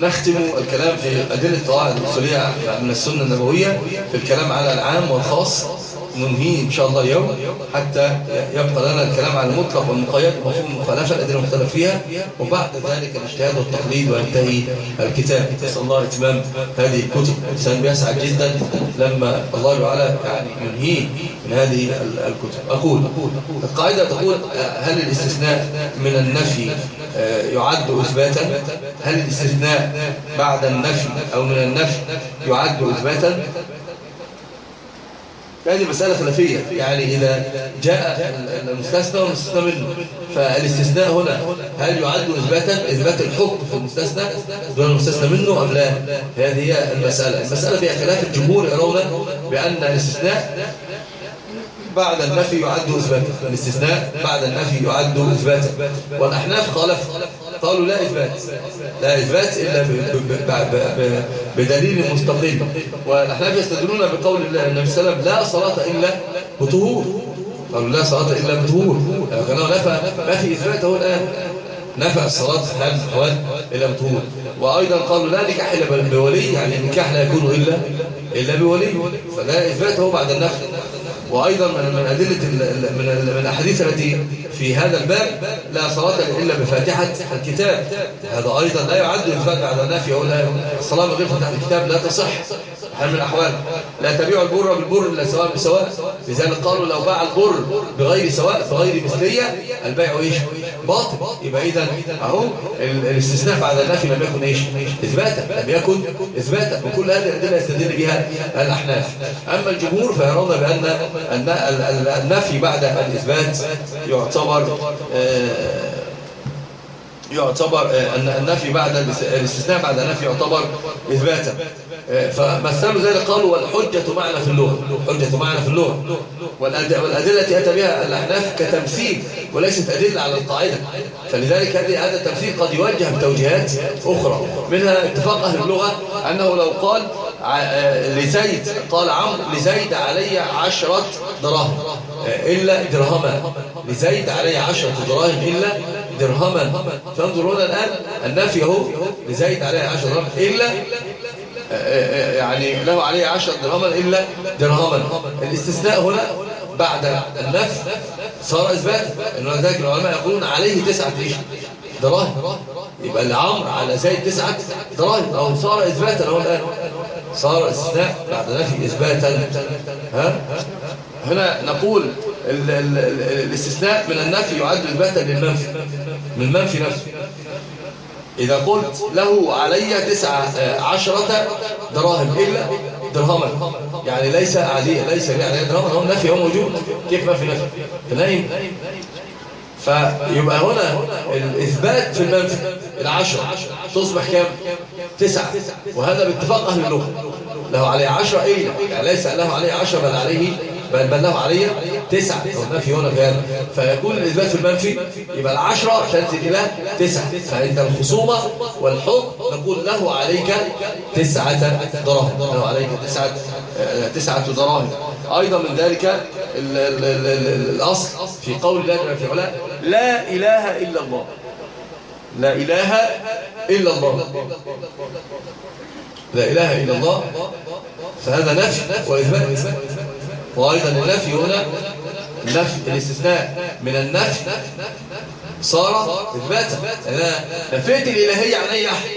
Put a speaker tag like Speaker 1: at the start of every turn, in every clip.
Speaker 1: نختم الكلام في أدلة القواعد الأصولية من السنة النبوية في الكلام على العام والخاص. ننهيه إن شاء الله اليوم حتى يبقى لنا الكلام على المطلق والمقيد ومفهوم المخالفة الأدلة المختلف فيها وبعد ذلك الاجتهاد والتقليد وينتهي الكتاب. نسأل الله إتمام هذه الكتب. الإنسان بيسعد جدا لما الله تعالى يعني ينهيه من هذه الكتب. أقول القاعدة تقول هل الاستثناء من النفي يعد إثباتا؟ هل الاستثناء بعد النفي أو من النفي يعد إثباتا؟ هذه مسألة خلافية. يعني إذا جاء المستثنى والمستثنى منه فالاستثناء هنا هل يعد إثباتا؟ إثبات الحكم في المستثنى دون المستثنى منه أم لا؟ هذه هي المسألة. المسألة فيها خلاف الجمهور يرون بأن الاستثناء بعد النفي يعد إثباتا. الاستثناء بعد النفي يعد إثباتا. والأحناف خالف قالوا لا إثبات. لا إثبات إلا بدليل مستقيم. والأحناف يستدلون بقول النبي صلى الله عليه وسلم لا صلاة إلا بطهور. قالوا لا صلاة إلا بطهور. كانوا نفى ما في إثباته الآن. نفى الصلاة في حال الحوال إلا بطهور. وأيضا قالوا لا نكاح إلا بولي يعني النكاح لا يكون إلا إلا بولي. فلا إثباته بعد النفي وأيضا من من أدلة من من الأحاديث التي في هذا الباب لا صلاة إلا بفاتحة الكتاب. هذا أيضا لا يعد إثبات بعد النفي يقول الصلاة بغير فاتحة الكتاب لا تصح. حال من الأحوال لا تبيع البر بالبر إلا سواء بسواء لذلك قالوا لو باع البر بغير سواء بغير مثلية البيع إيش؟ باطل. يبقى إذا أهو الاستثناء بعد النفي لم يكن إيش؟ إثباتا. لم يكن إثباتا. وكل هذه الأدلة يستدل بها الأحناف. أما الجمهور فيرون بأن النفي بعد الإثبات يعتبر آه يعتبر أن النفي بعد الاستثناء بعد النفي يعتبر إثباتا. فمثلوا ذلك قالوا والحجة معنا في اللغة حجة معنا في اللغة والأدلة أتى بها الأحناف كتمثيل وليست أدلة على القاعدة. فلذلك هذا التمثيل قد يوجه بتوجيهات أخرى. منها اتفاق أهل اللغة أنه لو قال لزيد قال عمرو لزيد علي عشرة دراهم. إلا درهما. لزيد علي عشرة دراهم إلا درهما فانظرون الآن النفي أهو لزيد عليه عشر درهم إلا يعني له عليه عشر درهما إلا درهما. الاستثناء هنا بعد النفي صار إثبات إنه ذلك العلماء يقولون عليه تسعة دراهم. يبقى العمر على زيد تسعة دراهم. أو صار إثباتا هو الآن. صار استثناء بعد نفي إثباتا. ها؟ هنا نقول ال ال ال الاستثناء من النفي يعد إثباتا للمنفي. من المنفي نفسه إذا قلت له علي تسعة عشرة دراهم إلا درهما. يعني ليس عليه ليس عليه درهما هو النفي هو موجود. كيف ما في نفي؟ فنايم فيبقى هنا الإثبات في المنفي. العشرة. تصبح كام؟ تسعة. وهذا باتفاق أهل اللغة. له عليه عشرة إيه يعني ليس له عليه عشرة بل عليه بل بل له عليه تسعة النفي هنا كان فيكون الإثبات في المنفي يبقى العشرة تنزل إلى تسعة فعند الخصومة والحكم نقول له عليك تسعة دراهم. له عليك تسعة تسعة دراهم. أيضا من ذلك ال ال ال ال الأصل في قول الله في علاء لا إله إلا الله. لا إله إلا الله. لا إله إلا الله. فهذا نفي وإثبات. وأيضا النفي هنا النفي الاستثناء من النفي. صار إثباتا أنا نفيت الإلهية عن أي أحد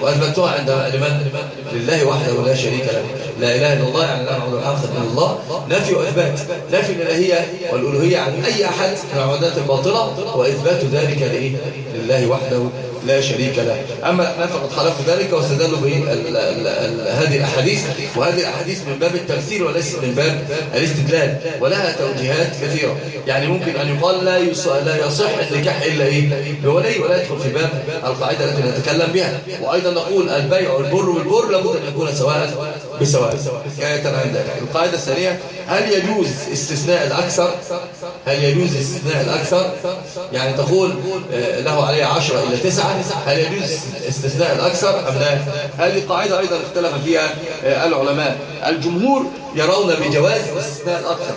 Speaker 1: وأثبتها عند لمن؟ لله وحده لا شريك له. لا إله إلا الله يعني لا نعبد الآخر إلا الله. نفي وإثبات. نفي الإلهية والألوهية عن أي أحد من العبادات الباطلة وإثبات ذلك لإيه؟ لله وحده لا شريك له. أما الأحناف فقد خالفوا ذلك واستدلوا بهذه الأحاديث. وهذه الأحاديث من باب التمثيل وليس من باب الاستدلال. ولها توجيهات كثيرة. يعني ممكن أن يقال لا لا يصح النكاح إلا إيه؟ بولي. ولا يدخل في باب القاعدة التي نتكلم بها. وأيضا نقول البيع والبر بالبر لابد أن يكون سواء بسواء حكاية عن ذلك القاعدة الثانية هل يجوز استثناء الأكثر؟ هل يجوز استثناء الأكثر؟ يعني تقول له عليه عشرة إلى تسعة. هل يجوز استثناء الأكثر أم لا؟ هذه قاعدة أيضا اختلف فيها العلماء. الجمهور يرون بجواز استثناء الأكثر.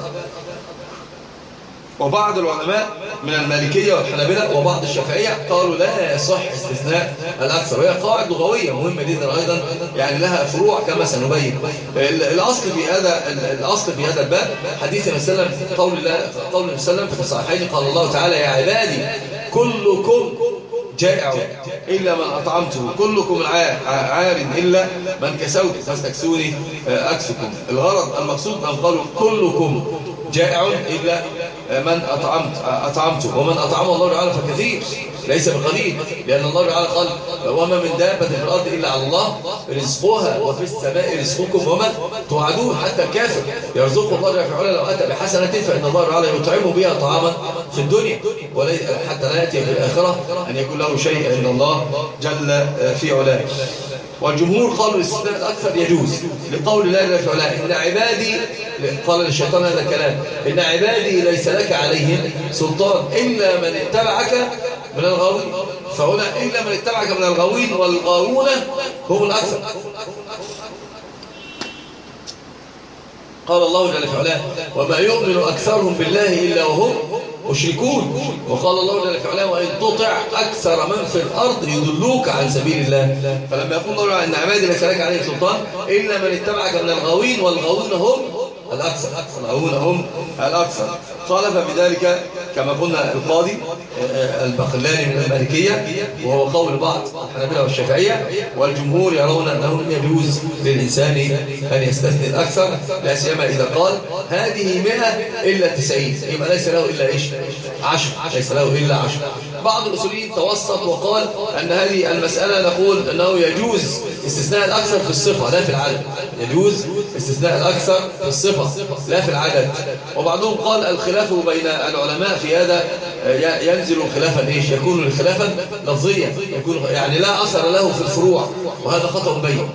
Speaker 1: وبعض العلماء من المالكية والحنابلة وبعض الشافعية قالوا لا يصح استثناء الأكثر وهي قواعد لغوية مهمة جدا أيضا يعني لها فروع كما سنبين. الأصل في هذا الأصل في هذا الباب حديث النبي صلى الله عليه وسلم قول الله قول النبي صلى الله عليه وسلم في الصحيحين قال الله تعالى يا عبادي كلكم جائع إلا من أطعمته كلكم عار إلا من كسوت فاستكسوني أكسكم. الغرض المقصود أن قالوا كلكم جائع إلا من أطعمت أطعمته ومن أطعمه الله تعالى فكثير ليس بقليل لأن الله تعالى قال وما من دابة في الأرض إلا على الله رزقها وفي السماء رزقكم وما توعدون حتى الكافر يرزقه الله تعالى لو أتى بحسنة فإن الله تعالى يطعمه بها طعاما في الدنيا حتى لا يأتي في الآخرة أن يكون له شيء عند الله جل في علاه. والجمهور قالوا الاستثناء الأكثر يجوز لقول الله جل في علاه إن عبادي قال للشيطان هذا الكلام. إن عبادي ليس لك عليهم سلطان. إلا من اتبعك من الغاوين. فهنا إلا من اتبعك من الغاوين والغاوون هم الأكثر. قال الله جل في علاه وما يؤمن أكثرهم بالله إلا وهم مشركون. وقال الله جل في علاه وإن تطع أكثر من في الأرض يدلوك عن سبيل الله. فلما يقول الله أن عبادي ليس لك عليه سلطان إلا من اتبعك من الغاوين والغاوون هم الأكثر الغاوون هم الأكثر. خالف بذلك كما قلنا القاضي البقلاني من المالكية وهو قول بعض الحنابلة والشافعية والجمهور يرون أنه يجوز للإنسان أن يستثني الأكثر لا سيما إذا قال هذه 100 إلا 90 يبقى ليس له إلا إيش؟ 10 ليس له إلا 10 بعض الأصوليين توسط وقال أن هذه المسألة نقول أنه يجوز استثناء الأكثر في الصفة لا في العدد. يجوز استثناء الأكثر في الصفة لا في العدد. وبعضهم قال الخلاف بين العلماء في هذا ينزل خلافا إيش يكون خلافا لفظيا يكون يعني لا أثر له في الفروع. وهذا خطأ بين.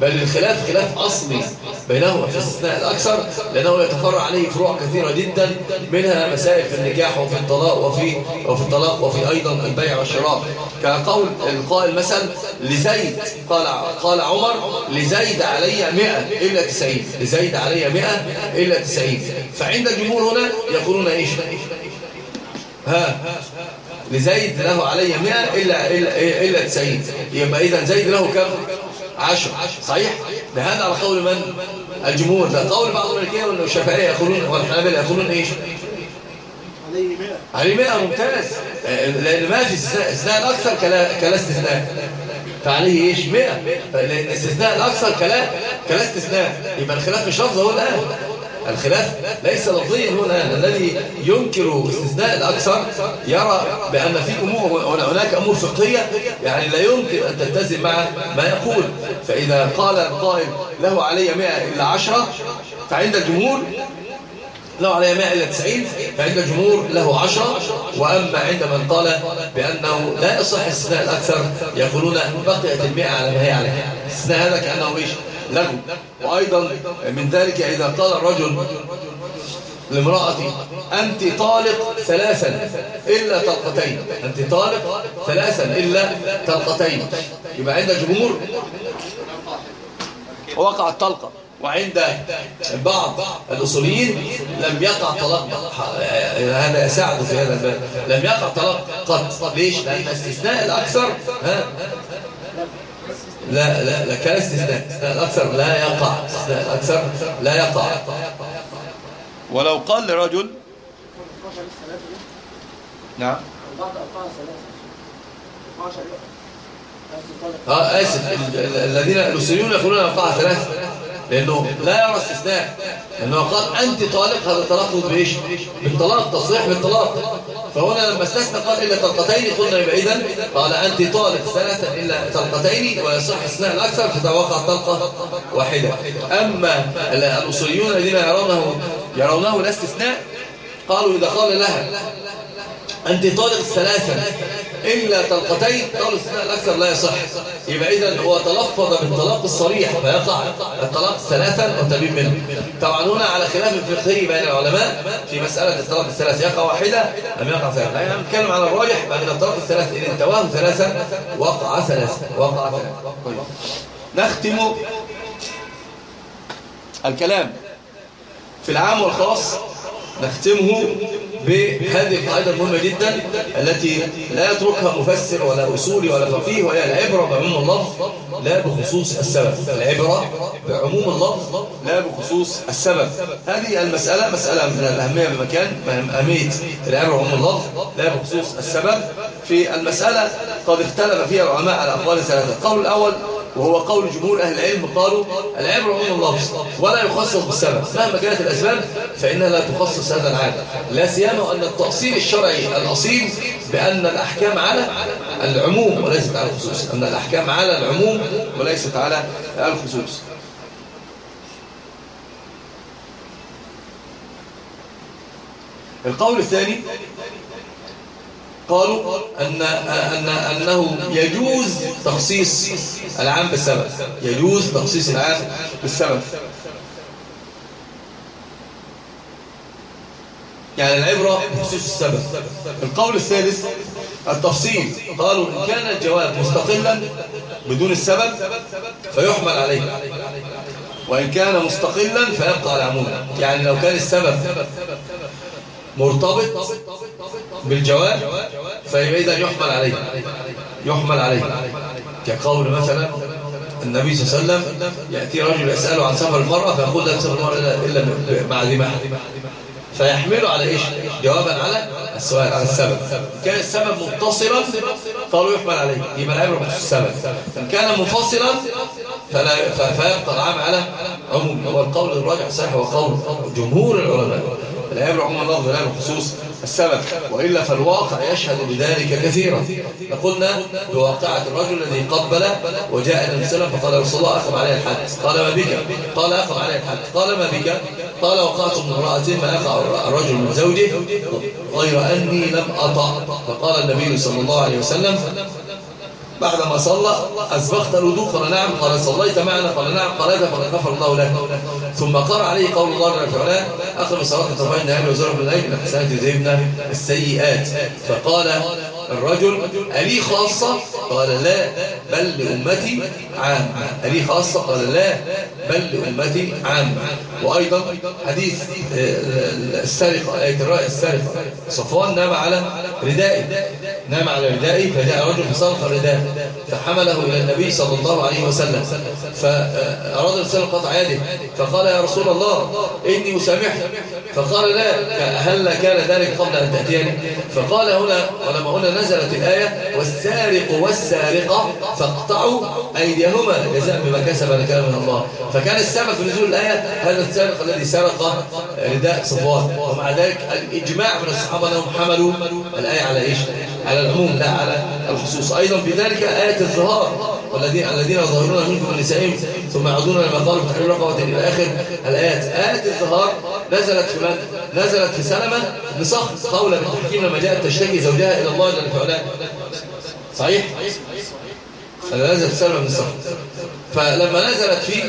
Speaker 1: بل الخلاف خلاف أصلي بينهما في استثناء الأكثر لأنه يتفرع عليه فروع كثيرة جدا منها مسائل في النكاح وفي الطلاق وفي وفي الطلاق وفي أيضا البيع والشراء. كقول القائل مثلا لزيد قال قال عمر لزيد علي 100 إلا 90 لزيد علي 100 إلا 90 فعند الجمهور هنا يقولون إيش؟ ها. لزيد له علي 100 إلا, إلا, إلا 90 يبقى إذا زيد له كم 10 صحيح؟ ده هذا على قول من؟ الجمهور. ده قول بعض الملكيه والشافعيه يقولون والحنابلة يقولون إيش؟ عليه 100 ممتاز. لأن ما في استثناء الأكثر كلا استثناء. فعليه إيش؟ 100 لأن الاستثناء الأكثر كلا كلا استثناء. يبقى الخلاف مش لفظ هو الآن. الخلاف ليس لفظيا الآن الذي ينكر استثناء الأكثر يرى بأن في أمور هناك أمور فقهية يعني لا يمكن أن تلتزم مع ما يقول. فإذا قال القائل له علي 100 إلا 10 فعند الجمهور له عليه 100 إلى 90 فعند الجمهور له 10 وأما عند من قال بأنه لا يصح استثناء الأكثر يقولون بقيت المئة على ما هي عليها استثناء هذا كأنه إيش؟ لغو وأيضا من ذلك إذا قال الرجل لامرأتي أنت طالق ثلاثا إلا طلقتين. أنت طالق ثلاثا إلا طلقتين. يبقى عند الجمهور وقع الطلقة وعند بعض الأصوليين لم يقع طلاق. هذا يساعد في هذا الباب. لم يقع طلاق قط. ليش؟ لأن استثناء الأكثر ها؟ لا لا لا كان استثناء استثناء الأكثر لا يقع استثناء الأكثر لا يقع. ولو قال لرجل نعم. آه آسف الذين الاسريون يقولون يقع ثلاثة. لأنه لا يرى استثناء. لأنه قال أنت طالق هذا تلفظ بإيش؟ بالطلاق تصريح بالطلاق. فهنا لما استثنى قال إلا طلقتين قلنا يبقى إذن قال أنت طالق ثلاثة إلا طلقتين ويصح استثناء الأكثر فتوقع طلقة واحدة. أما الأصوليون الذين يرونه يرونه لا استثناء قالوا إذا قال لها أنت طالق ثلاثة. إلا طلقتين الاستثناء الأكثر لا يصح. يبقى إذا هو تلفظ بالطلاق الصريح فيقع الطلاق ثلاثا وتبين منه. طبعا هنا على خلاف الفقهي بين العلماء في مسألة الطلاق الثلاث يقع واحدة أم يقع ثلاثة يعني نتكلم على الراجح. بأن الطلاق الثلاث إن انتواه ثلاثة وقع ثلاثة. وقع ثلاثة. نختم الكلام في العام والخاص نختمه بهذه القاعدة المهمة جدا التي لا يتركها مفسر ولا أصولي ولا فقيه وهي العبرة بعموم اللفظ لا بخصوص السبب. العبرة بعموم اللفظ لا بخصوص السبب. هذه المسألة مسألة من الأهمية بمكان أهمية العبرة بعموم اللفظ لا بخصوص السبب. في المسألة قد اختلف فيها العلماء على أقوال ثلاثة. القول الأول وهو قول جمهور أهل العلم قالوا العبرة عموم اللفظ ولا يخصص بالسبب مهما كانت الأسباب فإنها لا تخصص هذا العام. لا سيما أن التأصيل الشرعي الأصيل بأن الأحكام على العموم وليست على الخصوص. أن الأحكام على العموم وليست على الخصوص. القول الثاني قالوا أن أن أنه يجوز تخصيص العام بالسبب. يجوز تخصيص العام بالسبب. يعني العبرة بخصوص السبب. القول الثالث التفصيل. قالوا إن كان الجواب مستقلا بدون السبب فيحمل عليه. وإن كان مستقلا فيبقى على عموم يعني لو كان السبب مرتبط بالجواب فيبقى إذا يحمل عليه يحمل عليه. كقول مثلا النبي صلى الله عليه وسلم يأتي رجل يسأله عن سفر المرأة فيقول لا تسفر المرأة إلا مع ذي فيحمله على إيش؟ جوابا على السؤال على السبب. كان السبب متصلا قالوا يحمل عليه. يبقى العبرة بخصوص السبب. إن كان منفصلا فلا فيبقى العام على عموم. هو القول الراجح صحيح هو قول جمهور العلماء. العبرة عموما اللفظ لا بخصوص السبب. وإلا فالواقع يشهد بذلك كثيرا. فقلنا بواقعة الرجل الذي قبل وجاء النبي صلى الله عليه وسلم فقال رسول الله أقم عليه الحد. قال ما بك؟ قال أقم عليه الحد. قال ما بك؟ قال وقعت من امرأة ما يقع الرجل من زوجه غير أني لم أطع فقال النبي صلى الله عليه وسلم بعدما صلى أسبقت الوضوء قال نعم قال صليت معنا قال نعم قال هذا فقد غفر الله لك. ثم قرأ عليه قول الله جل وعلا أقم صلاة طرفي النهار وزرع من الليل الحسنات يذهبن السيئات. فقال الرجل ألي خاصة؟ قال لا بل لأمتي عام. ألي خاصة؟ قال لا بل لأمتي عام. وأيضا حديث آه، السرقة آية الرأي السرقة صفوان نام على ردائه. نام على ردائه فجاء رجل فسرق الرداء فحمله إلى النبي صلى الله عليه وسلم. فأراد الرسول قطع يده فقال يا رسول الله إني أسامحك فقال لا هل كان ذلك قبل أن تأتيني؟ فقال هنا ولما هنا نزلت الآية والسارق والسارقة فاقطعوا أيديهما جزاء بما كسب نكالا من الله. فكان السبب في نزول الآية هذا السارق الذي سرق رداء صفوان. ومع ذلك الإجماع من الصحابة أنهم حملوا الآية على إيش؟ على العموم لا على الخصوص. أيضا في ذلك آية الظهار. والذين الذين يظهرون منكم من نسائهم ثم يعودون لما قالوا تحرير رقبة إلى آخر الآيات آية الظهار نزلت في من؟ نزلت في سلمة بصخر قولا بالتحكيم لما جاءت تشتكي زوجها إلى الله جل في علاه صحيح؟ نزلت في سلمة من الصخر فلما نزلت فيه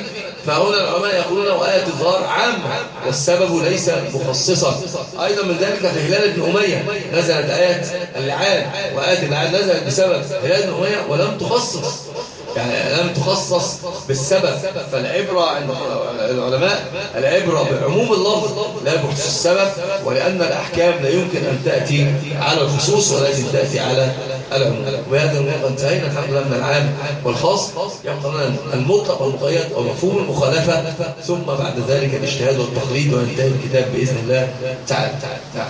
Speaker 1: فهنا العلماء يقولون وآية الظهار عامة والسبب ليس مخصصا أيضا من ذلك في هلال بن أمية نزلت آية اللعان وآية اللعان نزلت بسبب هلال بن أمية ولم تخصص. يعني لم تخصص بالسبب. فالعبرة عند العلماء العبرة بعموم اللفظ لا بخصوص السبب ولأن الأحكام لا يمكن أن تأتي على الخصوص ولكن تأتي على العموم وبهذا النقطة أنتهينا الحمد لله من العام والخاص. يبقى المطلق والمقيد ومفهوم المخالفة. ثم بعد ذلك الاجتهاد والتقليد وينتهي الكتاب بإذن الله تعالى تعالى.